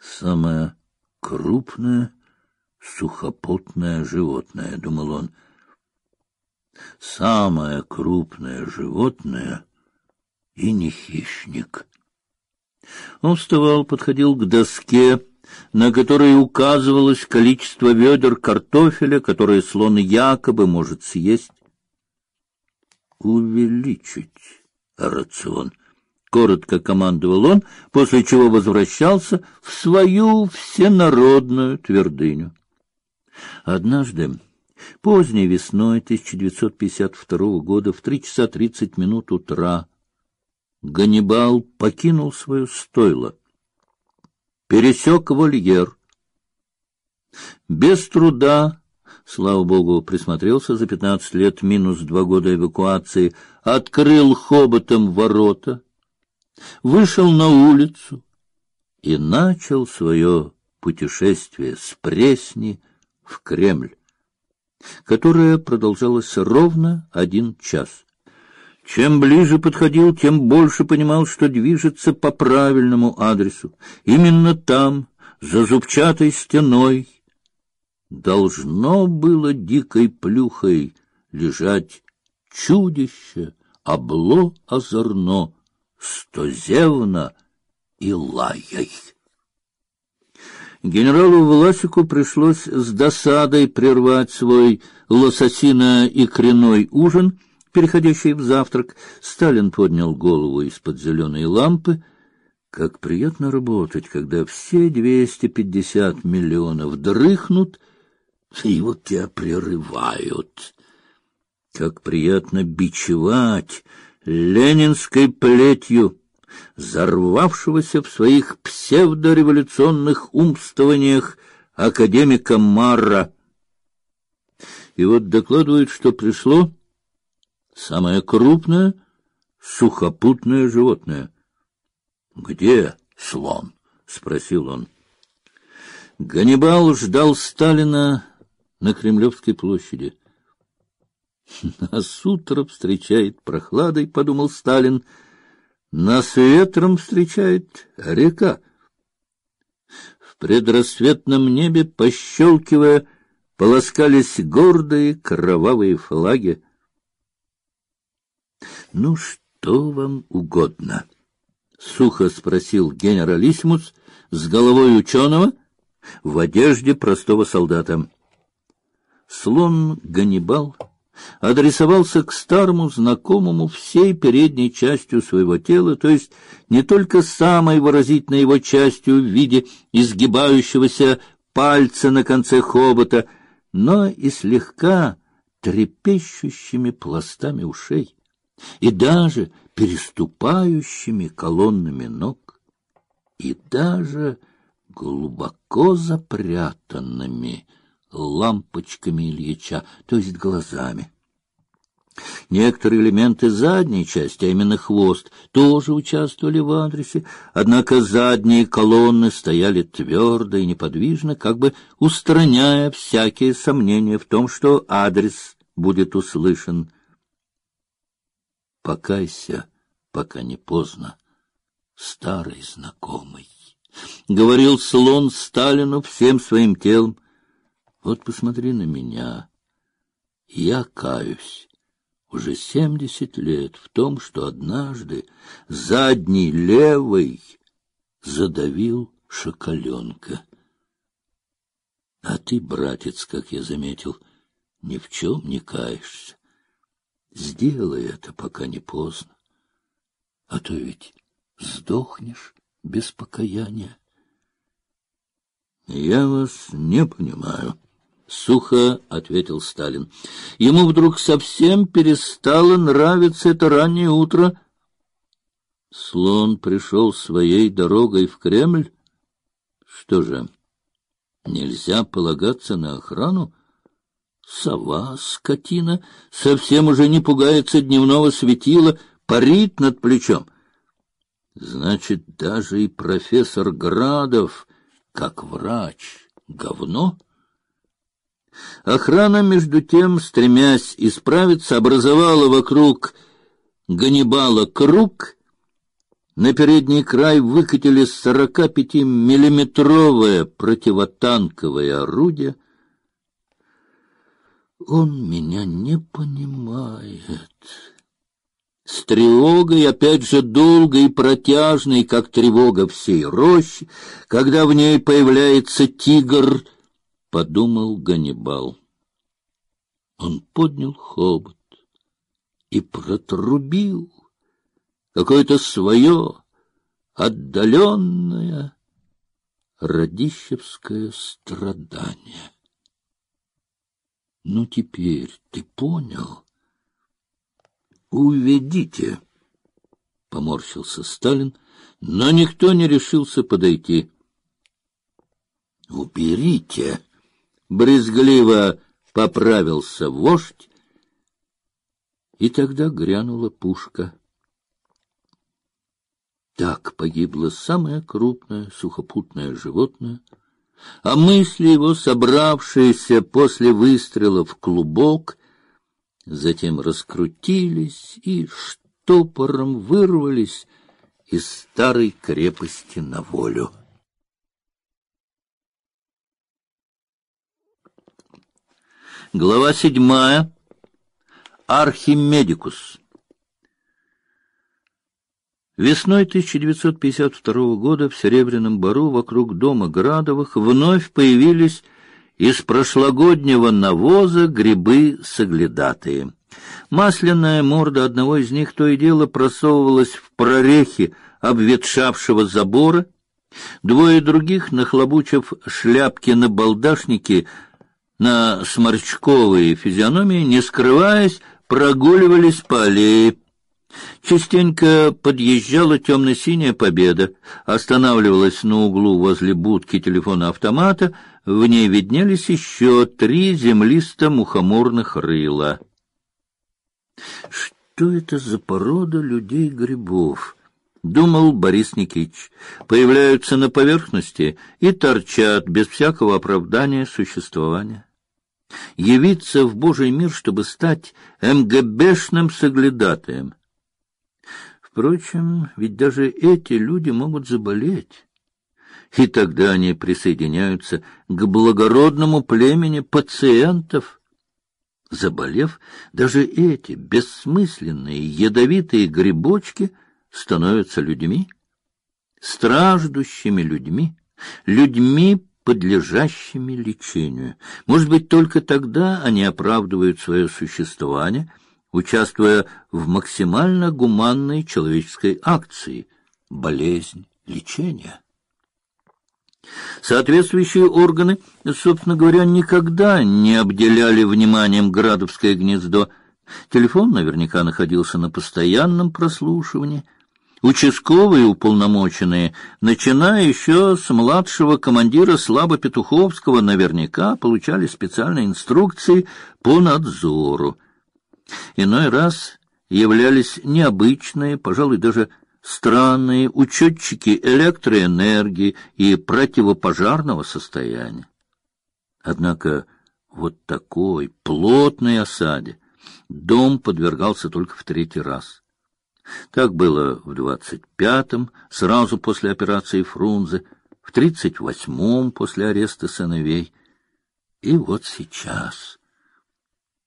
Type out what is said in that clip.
Самое крупное сухопутное животное, думал он. Самое крупное животное и не хищник. Он вставал, подходил к доске, на которой указывалось количество ведер картофеля, которое слон якобы может съесть. Увеличить рацион. Коротко командовал он, после чего возвращался в свою всенародную твердыню. Однажды, поздней весной 1952 года, в три часа тридцать минут утра, Ганнибал покинул свое стойло, пересек вольер. Без труда, слава богу, присмотрелся за пятнадцать лет минус два года эвакуации, открыл хоботом ворота, вышел на улицу и начал свое путешествие с Пресни в Кремль, которое продолжалось ровно один час. Чем ближе подходил, тем больше понимал, что движется по правильному адресу. Именно там, за зубчатой стеной, должно было дикой плюхой лежать чудище, обло озорно, стозевно и лаяй. Генералу Власику пришлось с досадой прервать свой лососино-икряной ужин, переходящий в завтрак. Сталин поднял голову из-под зеленой лампы. Как приятно работать, когда все двести пятьдесят миллионов дрыхнут, и вот тебя прерывают. Как приятно бичевать ленинской плетью взорвавшегося в своих псевдореволюционных умствованиях академика Марра. И вот докладывают, что пришло самое крупное сухопутное животное. Где слон? спросил он. Ганнибал ждал Сталина на Кремлевской площади. Нас утро встречает прохладой, подумал Сталин. Нас ветром встречает река. В предрассветном небе, пощелкивая, полоскались гордые кровавые флаги. Ну что вам угодно? сухо спросил генералиссимус с головой ученого в одежде простого солдата. Слон Ганнибал адресовался к старому знакомому всей передней частью своего тела, то есть не только самой выразительной его частью в виде изгибающегося пальца на конце хобота, но и слегка трепещущими пластами ушей и даже переступающими колоннами ног, и даже глубоко запрятанными лампочками Ильича, то есть глазами. Некоторые элементы задней части, а именно хвост, тоже участвовали в адресе, однако задние колонны стояли твердо и неподвижно, как бы устраняя всякие сомнения в том, что адрес будет услышан. Покайся, пока не поздно, старый знакомый, — говорил слон Сталину всем своим телом. Вот посмотри на меня. Я каюсь уже семьдесят лет в том, что однажды задний левый задавил шоколенка. А ты, братец, как я заметил, ни в чем не каешься. Сделай это, пока не поздно. А то ведь сдохнешь без покаяния. Я вас не понимаю. — сухо ответил Сталин. Ему вдруг совсем перестало нравиться это раннее утро. Слон пришел своей дорогой в Кремль. Что же, нельзя полагаться на охрану? Сова, скотина, совсем уже не пугается дневного светила, парит над плечом. Значит, даже и профессор Градов, как врач, говно? Охрана, между тем, стремясь исправиться, образовала вокруг Ганнибала круг, На передний край выкатили 45-миллиметровое противотанковое орудие. Он меня не понимает. С тревогой, опять же, долгой и протяжной, как тревога всей рощи, когда в ней появляется тигр, подумал Ганнибал. Он поднял хобот и протрубил какое-то свое отдаленное радищевское страдание. Ну, теперь ты понял? Уведите, — поморщился Сталин, но никто не решился подойти. Уберите, — брезгливо поправился вождь, и тогда грянула пушка. Так погибло самое крупное сухопутное животное, а мысли его, собравшиеся после выстрела в клубок, затем раскрутились и штопором вырвались из старой крепости на волю. Глава седьмая. Архимедикус. Весной 1952 года в Серебряном Бару вокруг дома Градовых вновь появились из прошлогоднего навоза грибы соглядатые. Масляная морда одного из них то и дело просовывалась в прорехи обветшавшего забора. Двое других, нахлобучив шляпки на балдашники, на сморчковые физиономии, не скрываясь, прогуливались по аллее. Частенько подъезжала темно-синяя победа, останавливалась на углу возле будки телефона-автомата, в ней виднелись еще три землисто-мухоморных рыла. Что это за порода людей-грибов? Думал Борис Никитич. Появляются на поверхности и торчат без всякого оправдания существования. Явиться в Божий мир, чтобы стать МГБшным соглядатаем — Впрочем, ведь даже эти люди могут заболеть, и тогда они присоединяются к благородному племени пациентов. Заболев, даже эти бессмысленные ядовитые грибочки становятся людьми, страждущими людьми, людьми, подлежащими лечению. Может быть, только тогда они оправдывают свое существование — участвуя в максимально гуманной человеческой акции болезнь, лечение. Соответствующие органы, собственно говоря, никогда не обделяли вниманием Градовское гнездо. Телефон наверняка находился на постоянном прослушивании. Участковые уполномоченные, начиная еще с младшего командира Слаба Петуховского, наверняка получали специальные инструкции по надзору. Иной раз являлись необычные, пожалуй, даже странные учетчики электроэнергии и противопожарного состояния. Однако вот такой плотной осаде дом подвергался только в третий раз. Так было в двадцать пятом, сразу после операции Фрунзе, в тридцать восьмом после ареста сыновей, и вот сейчас.